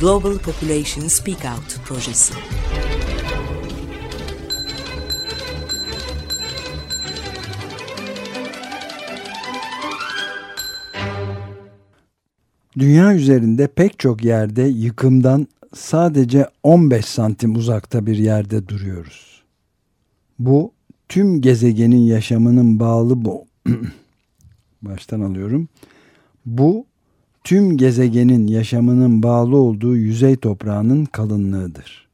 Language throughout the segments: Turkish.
Global Population Speak Out projesi. Dünya üzerinde pek çok yerde yıkımdan sadece 15 santim uzakta bir yerde duruyoruz. Bu tüm gezegenin yaşamının bağlı bu baştan alıyorum. Bu tüm gezegenin yaşamının bağlı olduğu yüzey toprağının kalınlığıdır.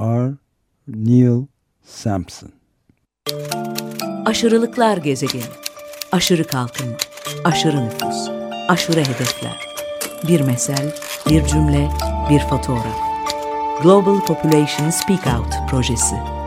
R. Neil Sampson Aşırılıklar gezegeni. Aşırı kalkınma, aşırı nüfus, aşırı hedefler. Bir mesel, bir cümle, bir fotoğraf. Global Population Speak Out projesi.